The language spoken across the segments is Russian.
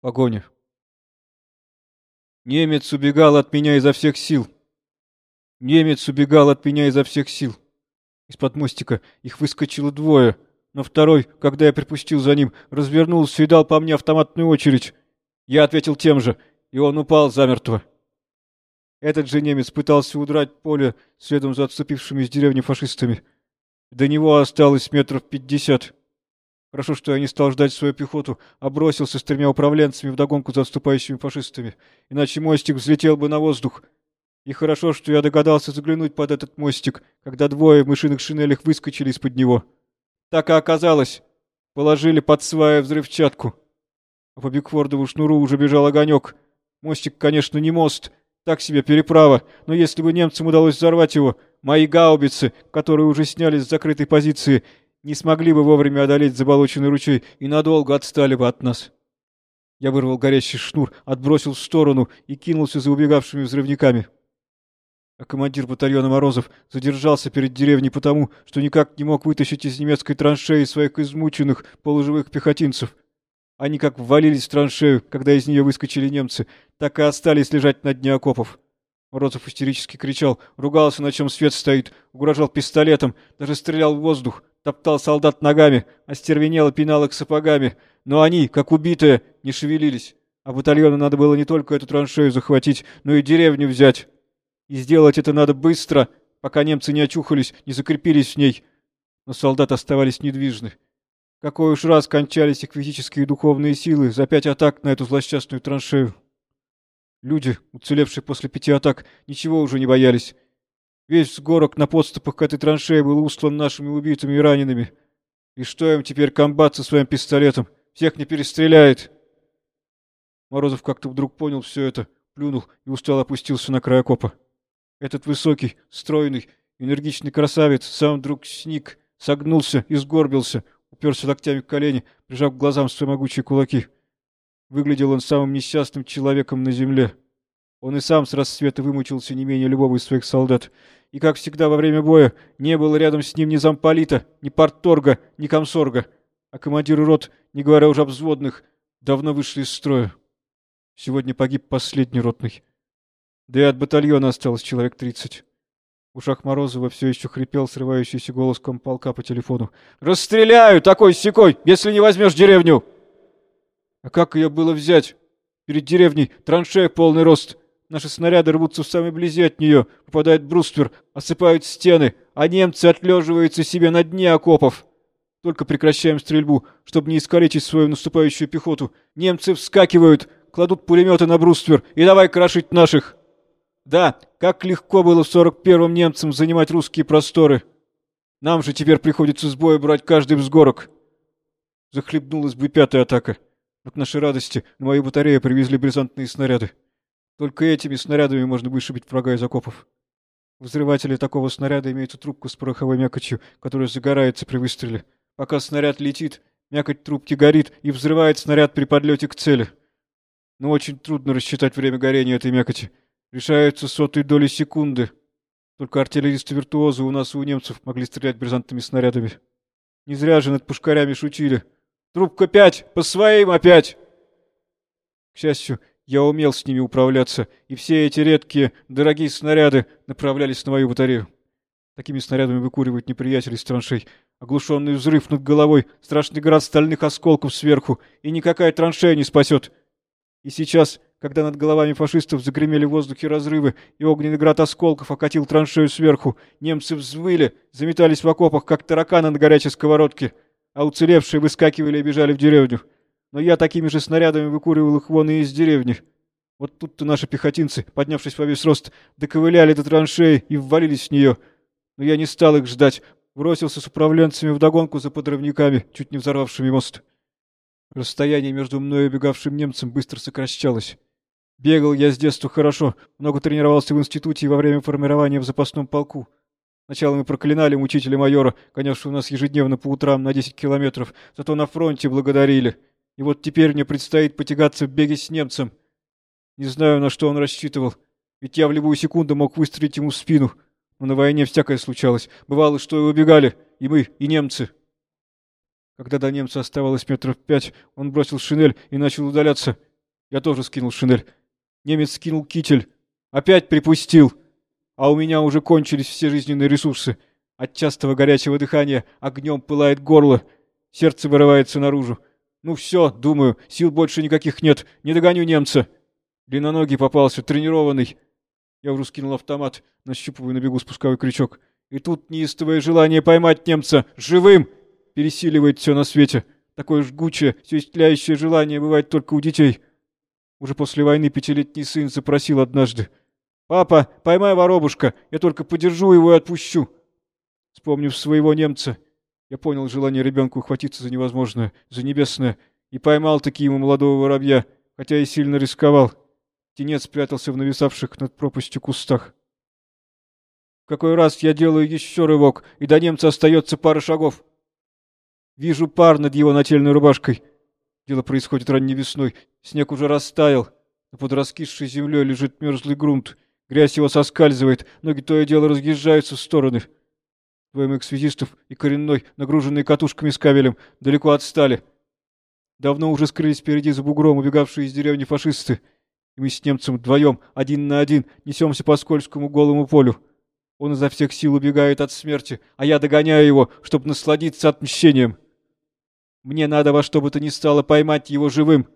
Погоня. Немец убегал от меня изо всех сил. Немец убегал от меня изо всех сил. Из-под мостика их выскочило двое, но второй, когда я припустил за ним, развернулся и дал по мне автоматную очередь. Я ответил тем же, и он упал замертво. Этот же немец пытался удрать поле следом за отступившими из деревни фашистами. До него осталось метров пятьдесят. Хорошо, что я не стал ждать свою пехоту, а бросился с тремя управленцами вдогонку за отступающими фашистами, иначе мостик взлетел бы на воздух. И хорошо, что я догадался заглянуть под этот мостик, когда двое в мышиных шинелях выскочили из-под него. Так и оказалось. Положили под свая взрывчатку. А по Бигфордову шнуру уже бежал огонек. Мостик, конечно, не мост, так себе переправа, но если бы немцам удалось взорвать его, мои гаубицы, которые уже снялись с закрытой позиции, не смогли бы вовремя одолеть заболоченный ручей и надолго отстали бы от нас. Я вырвал горящий шнур, отбросил в сторону и кинулся за убегавшими взрывниками. А командир батальона Морозов задержался перед деревней потому, что никак не мог вытащить из немецкой траншеи своих измученных полуживых пехотинцев. Они как ввалились в траншею, когда из нее выскочили немцы, так и остались лежать на дне окопов. Морозов истерически кричал, ругался, на чем свет стоит, угрожал пистолетом, даже стрелял в воздух топтал солдат ногами, остервенело пинал их сапогами, но они, как убитые, не шевелились. А батальону надо было не только эту траншею захватить, но и деревню взять. И сделать это надо быстро, пока немцы не очухались, не закрепились в ней. Но солдаты оставались недвижны. Какой уж раз кончались их физические и духовные силы за пять атак на эту злосчастную траншею. Люди, уцелевшие после пяти атак, ничего уже не боялись. Весь сгорок на подступах к этой траншее был устлан нашими убитыми и ранеными. И что им теперь комбат со своим пистолетом? Всех не перестреляет. Морозов как-то вдруг понял все это, плюнул и устало опустился на край окопа. Этот высокий, стройный, энергичный красавец сам вдруг сник, согнулся и сгорбился, уперся локтями в колени, прижав к глазам свои могучие кулаки. Выглядел он самым несчастным человеком на земле. Он и сам с рассвета вымучился не менее любого из своих солдат. И, как всегда во время боя, не было рядом с ним ни замполита, ни партторга, ни комсорга. А командиры рот, не говоря уже о взводных, давно вышли из строя. Сегодня погиб последний ротный. Да и от батальона осталось человек тридцать. В ушах Морозова все еще хрипел срывающийся голос комполка по телефону. «Расстреляю такой-сякой, если не возьмешь деревню!» А как ее было взять? Перед деревней траншея полный рост. Наши снаряды рвутся в самой близи от нее, попадают в бруствер, осыпают стены, а немцы отлеживаются себе на дне окопов. Только прекращаем стрельбу, чтобы не искалечить свою наступающую пехоту. Немцы вскакивают, кладут пулеметы на бруствер и давай крошить наших. Да, как легко было в сорок первом немцам занимать русские просторы. Нам же теперь приходится с боя брать каждый взгорок. Захлебнулась бы пятая атака. От нашей радости на мою батарею привезли брезантные снаряды. Только этими снарядами можно вышибить врага из окопов. В взрывателе такого снаряда имеется трубка с пороховой мякотью, которая загорается при выстреле. Пока снаряд летит, мякоть трубки горит и взрывает снаряд при подлете к цели. Но очень трудно рассчитать время горения этой мякоти. Решаются сотые доли секунды. Только артиллеристы-виртуозы у нас и у немцев могли стрелять брезантными снарядами. Не зря же над пушкарями шутили. «Трубка пять! По своим опять!» К счастью, я умел с ними управляться, и все эти редкие, дорогие снаряды направлялись на мою батарею. Такими снарядами выкуривают неприятели из траншей. Оглушенный взрыв над головой, страшный град стальных осколков сверху, и никакая траншея не спасет. И сейчас, когда над головами фашистов загремели в воздухе разрывы, и огненный град осколков окатил траншею сверху, немцы взвыли, заметались в окопах, как тараканы на горячей сковородке, а уцелевшие выскакивали и бежали в деревню но я такими же снарядами выкуривал их вон и из деревни. Вот тут-то наши пехотинцы, поднявшись во весь рост, доковыляли до траншеи и ввалились в нее. Но я не стал их ждать, бросился с управленцами вдогонку за подрывниками, чуть не взорвавшими мост. Расстояние между мной и убегавшим немцем быстро сокращалось. Бегал я с детства хорошо, много тренировался в институте и во время формирования в запасном полку. Сначала мы проклинали учителя майора, гонявшего нас ежедневно по утрам на 10 километров, зато на фронте благодарили. И вот теперь мне предстоит потягаться в беге с немцем. Не знаю, на что он рассчитывал, ведь я в любую секунду мог выстрелить ему в спину. Но на войне всякое случалось. Бывало, что и убегали, и мы, и немцы. Когда до немца оставалось метров пять, он бросил шинель и начал удаляться. Я тоже скинул шинель. Немец скинул китель. Опять припустил. А у меня уже кончились все жизненные ресурсы. От частого горячего дыхания огнем пылает горло. Сердце вырывается наружу. Ну все, думаю, сил больше никаких нет. Не догоню немца. Длинноногий попался, тренированный. Я уже скинул автомат, нащупываю на бегу спусковой крючок. И тут неистовое желание поймать немца живым пересиливает все на свете. Такое жгучее, все исцеляющее желание бывает только у детей. Уже после войны пятилетний сын запросил однажды. «Папа, поймай воробушка, я только подержу его и отпущу». Вспомнив своего немца, я понял желание ребенка ухватиться за невозможное, за небесное, и поймал таки ему молодого воробья, хотя и сильно рисковал. Тенец спрятался в нависавших над пропастью кустах. В какой раз я делаю еще рывок, и до немца остается пара шагов. Вижу пар над его нательной рубашкой. Дело происходит ранней весной. Снег уже растаял, но под раскисшей землей лежит мерзлый грунт. Грязь его соскальзывает, ноги то и дело разъезжаются в стороны. Двое моих связистов и коренной, нагруженные катушками с кабелем, далеко отстали. Давно уже скрылись впереди за бугром убегавшие из деревни фашисты и мы с немцем вдвоем, один на один, несемся по скользкому голому полю. Он изо всех сил убегает от смерти, а я догоняю его, чтобы насладиться отмщением. Мне надо во что бы то ни стало поймать его живым.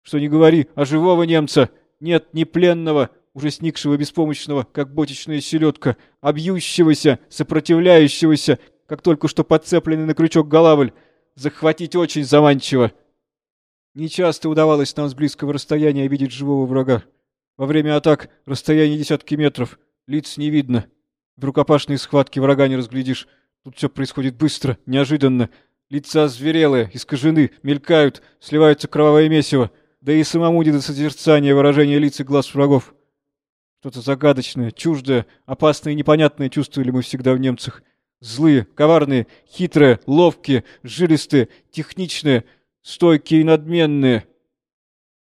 Что не говори, а живого немца нет ни пленного, уже сникшего беспомощного, как ботичная селедка, а бьющегося, сопротивляющегося, как только что подцепленный на крючок голавль. Захватить очень заманчиво. Нечасто удавалось нам с близкого расстояния видеть живого врага. Во время атак расстояние десятки метров, лиц не видно. В рукопашной схватке врага не разглядишь. Тут все происходит быстро, неожиданно. Лица зверелые, искажены, мелькают, сливаются кровавое месиво. Да и самому не до созерцания выражения лиц и глаз врагов. Что-то загадочное, чуждое, опасное и непонятное чувствовали мы всегда в немцах. Злые, коварные, хитрые, ловкие, жилистые, техничные — стойкие и надменные.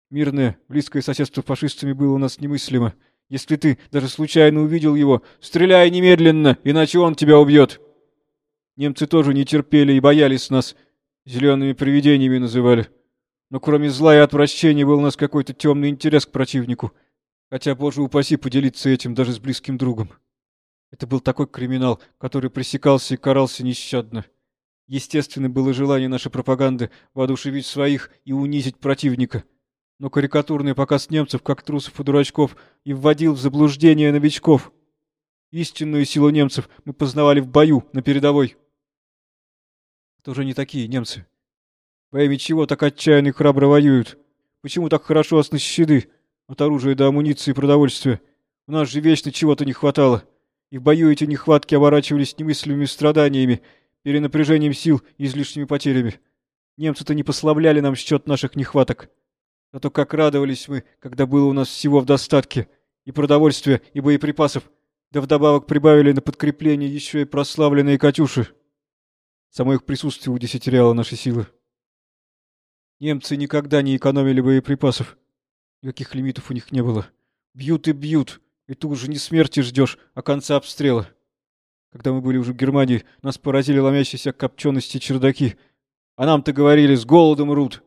Мирное, близкое соседство с фашистами было у нас немыслимо. Если ты даже случайно увидел его, стреляй немедленно, иначе он тебя убьет. Немцы тоже не терпели и боялись нас. Зелеными привидениями называли. Но кроме зла и отвращения был у нас какой-то темный интерес к противнику. Хотя, боже упаси, поделиться этим даже с близким другом. Это был такой криминал, который пресекался и карался нещадно. Естественно, было желание нашей пропаганды воодушевить своих и унизить противника. Но карикатурный показ немцев, как трусов и дурачков, и вводил в заблуждение новичков. Истинную силу немцев мы познавали в бою, на передовой. Это же не такие немцы. Во имя чего так отчаянно и храбро воюют? Почему так хорошо оснащены? От оружия до амуниции и продовольствия. У нас же вечно чего-то не хватало. И в бою эти нехватки оборачивались немыслимыми страданиями перенапряжением сил и излишними потерями. Немцы-то не пославляли нам счет наших нехваток. Зато как радовались мы, когда было у нас всего в достатке. И продовольствия, и боеприпасов. Да вдобавок прибавили на подкрепление еще и прославленные «Катюши». Само их присутствие удесятеряло наши силы. Немцы никогда не экономили боеприпасов. Никаких лимитов у них не было. Бьют и бьют, и ты уже не смерти ждешь, а конца обстрела. Когда мы были уже в Германии, нас поразили ломящиеся копчености чердаки. А нам-то говорили, с голодом рут.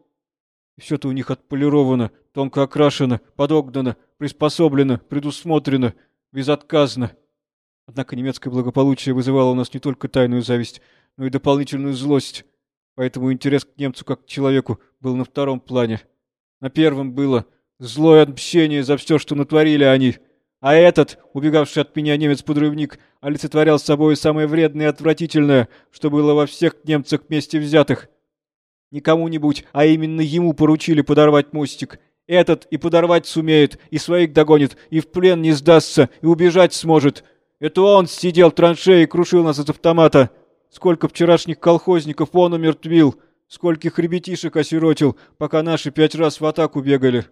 И все-то у них отполировано, тонко окрашено, подогнано, приспособлено, предусмотрено, безотказно. Однако немецкое благополучие вызывало у нас не только тайную зависть, но и дополнительную злость. Поэтому интерес к немцу как к человеку был на втором плане. На первом было злое отмщение за все, что натворили они. А этот, убегавший от меня немец-подрывник, олицетворял собой самое вредное и отвратительное, что было во всех немцах вместе взятых. Не кому-нибудь, а именно ему поручили подорвать мостик. Этот и подорвать сумеет, и своих догонит, и в плен не сдастся, и убежать сможет. Это он сидел в траншее и крушил нас из автомата. Сколько вчерашних колхозников он умертвил, скольких ребятишек осиротил, пока наши пять раз в атаку бегали.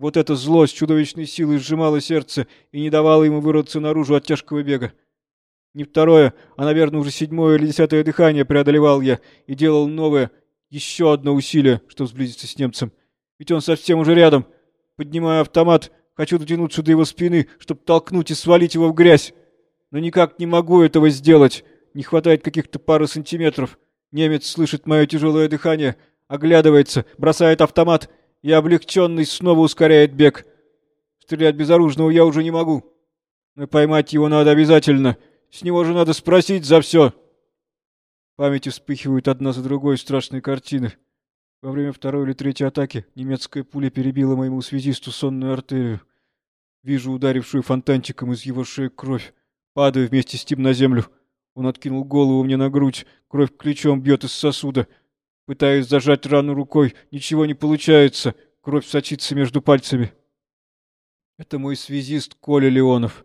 Вот эта злость чудовищной силой сжимала сердце и не давала ему вырваться наружу от тяжкого бега. Не второе, а, наверное, уже седьмое или десятое дыхание преодолевал я и делал новое, еще одно усилие, чтобы сблизиться с немцем. Ведь он совсем уже рядом. Поднимаю автомат, хочу дотянуться до его спины, чтобы толкнуть и свалить его в грязь. Но никак не могу этого сделать. Не хватает каких-то пары сантиметров. Немец слышит мое тяжелое дыхание, оглядывается, бросает автомат и облегченный снова ускоряет бег. Стрелять безоружного я уже не могу. Но поймать его надо обязательно. С него же надо спросить за все. В памяти вспыхивают одна за другой страшные картины. Во время второй или третьей атаки немецкая пуля перебила моему связисту сонную артерию. Вижу ударившую фонтанчиком из его шеи кровь. Падаю вместе с ним на землю. Он откинул голову мне на грудь. Кровь ключом бьет из сосуда. Пытаюсь зажать рану рукой. Ничего не получается. Кровь сочится между пальцами. Это мой связист Коля Леонов.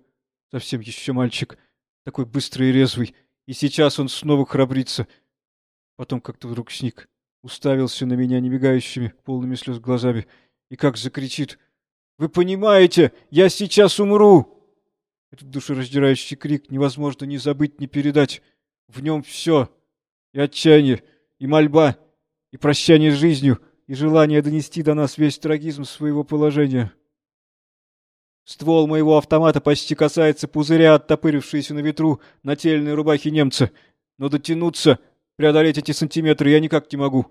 Совсем еще мальчик. Такой быстрый и резвый. И сейчас он снова храбрится. Потом как-то вдруг сник. Уставился на меня немигающими, полными слез глазами. И как закричит. «Вы понимаете, я сейчас умру!» Этот душераздирающий крик невозможно ни забыть, ни передать. В нем все. И отчаяние, и мольба, и прощание с жизнью, и желание донести до нас весь трагизм своего положения. Ствол моего автомата почти касается пузыря, оттопырившейся на ветру нательной рубахи немца. Но дотянуться, преодолеть эти сантиметры я никак не могу.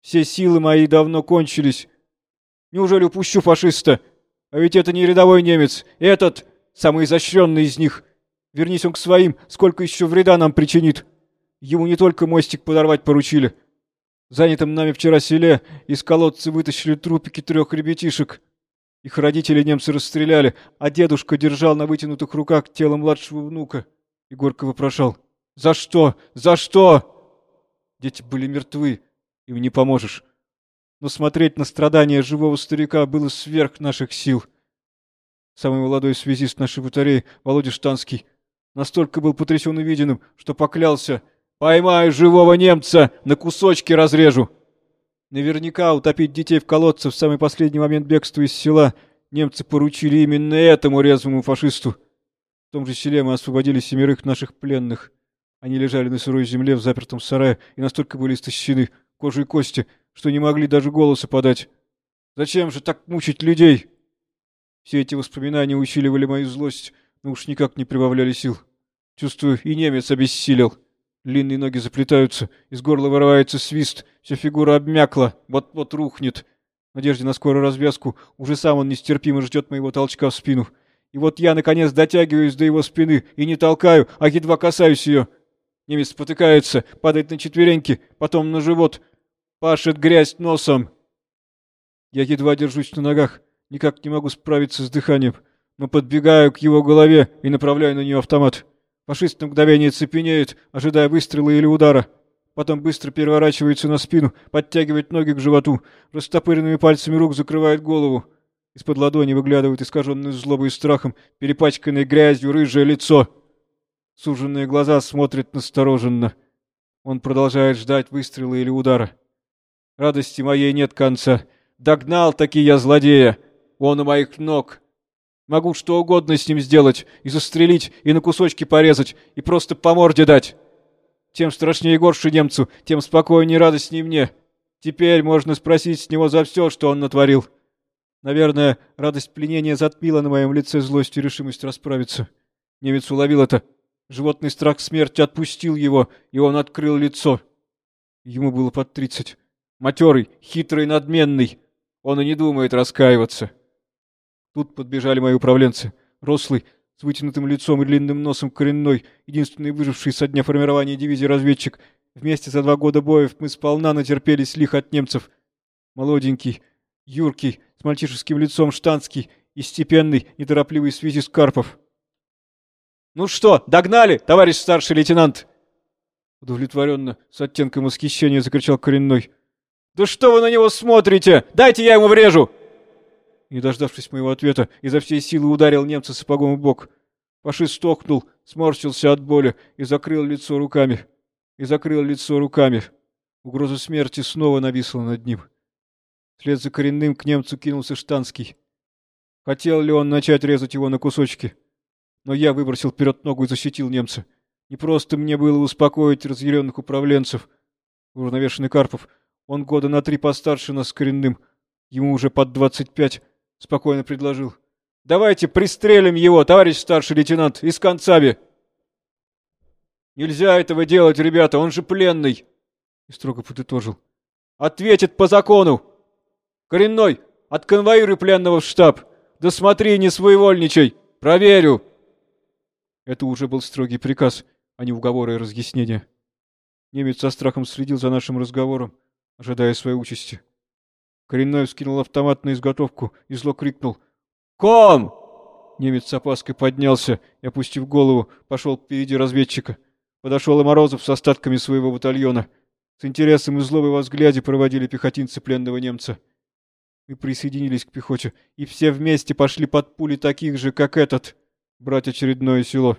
Все силы мои давно кончились. Неужели упущу фашиста? А ведь это не рядовой немец. Этот самый изощренный из них. Вернись он к своим, сколько еще вреда нам причинит. Ему не только мостик подорвать поручили. Занятым нами вчера селе из колодца вытащили трупики трех ребятишек. Их родители немцы расстреляли, а дедушка держал на вытянутых руках тело младшего внука. И горько вопрошал. «За что? За что?» Дети были мертвы, им не поможешь. Но смотреть на страдания живого старика было сверх наших сил. Самый молодой связист нашей батареи, Володя Штанский, настолько был потрясен увиденным, что поклялся «Поймаю живого немца, на кусочки разрежу!» Наверняка утопить детей в колодце в самый последний момент бегства из села немцы поручили именно этому резвому фашисту. В том же селе мы освободили семерых наших пленных. Они лежали на сырой земле в запертом сарае и настолько были истощены кожей и кости, что не могли даже голоса подать. Зачем же так мучить людей? Все эти воспоминания усиливали мою злость, но уж никак не прибавляли сил. Чувствую, и немец обессилел. Длинные ноги заплетаются, из горла вырывается свист, вся фигура обмякла, вот-вот рухнет. В надежде на скорую развязку уже сам он нестерпимо ждет моего толчка в спину. И вот я, наконец, дотягиваюсь до его спины и не толкаю, а едва касаюсь ее. Немец спотыкается, падает на четвереньки, потом на живот, пашет грязь носом. Я едва держусь на ногах. Никак не могу справиться с дыханием, но подбегаю к его голове и направляю на нее автомат. Фашист на мгновение цепенеет, ожидая выстрела или удара. Потом быстро переворачивается на спину, подтягивает ноги к животу, растопыренными пальцами рук закрывает голову. Из-под ладони выглядывает искаженное злобой и страхом, перепачканное грязью рыжее лицо. Суженные глаза смотрят настороженно. Он продолжает ждать выстрела или удара. Радости моей нет конца. Догнал-таки я злодея! Он у моих ног. Могу что угодно с ним сделать, и застрелить, и на кусочки порезать, и просто по морде дать. Тем страшнее и горше немцу, тем спокойнее и радостнее мне. Теперь можно спросить с него за все, что он натворил. Наверное, радость пленения затмила на моем лице злость и решимость расправиться. Немец уловил это. Животный страх смерти отпустил его, и он открыл лицо. Ему было под тридцать. Матерый, хитрый, надменный. Он и не думает раскаиваться. Тут подбежали мои управленцы. Рослый, с вытянутым лицом и длинным носом коренной, единственный выживший со дня формирования дивизии разведчик. Вместе за два года боев мы сполна натерпелись лих от немцев. Молоденький, юркий, с мальчишеским лицом штанский и степенный, неторопливый с Карпов. «Ну что, догнали, товарищ старший лейтенант?» Удовлетворенно, с оттенком восхищения закричал коренной. «Да что вы на него смотрите? Дайте я ему врежу!» Не дождавшись моего ответа, изо всей силы ударил немца сапогом в бок. Фашист стохнул, сморщился от боли и закрыл лицо руками. И закрыл лицо руками. Угроза смерти снова нависла над ним. Вслед за коренным к немцу кинулся Штанский. Хотел ли он начать резать его на кусочки? Но я выбросил вперед ногу и защитил немца. Не просто мне было успокоить разъяренных управленцев. Уравновешенный Карпов, он года на три постарше нас с коренным. Ему уже под двадцать пять. — спокойно предложил. «Давайте пристрелим его, товарищ старший лейтенант, из концаби!» «Нельзя этого делать, ребята, он же пленный!» И строго подытожил. «Ответит по закону! Коренной, Отконвоируй пленного в штаб! Да смотри, не своевольничай! Проверю!» Это уже был строгий приказ, а не уговоры и разъяснения. Немец со страхом следил за нашим разговором, ожидая своей участи. Коренной вскинул автомат на изготовку и зло крикнул «Ком!». Немец с опаской поднялся и, опустив голову, пошел впереди разведчика. Подошел и Морозов с остатками своего батальона. С интересом и злобой во взгляде проводили пехотинцы пленного немца. Мы присоединились к пехоте, и все вместе пошли под пули таких же, как этот, брать очередное село.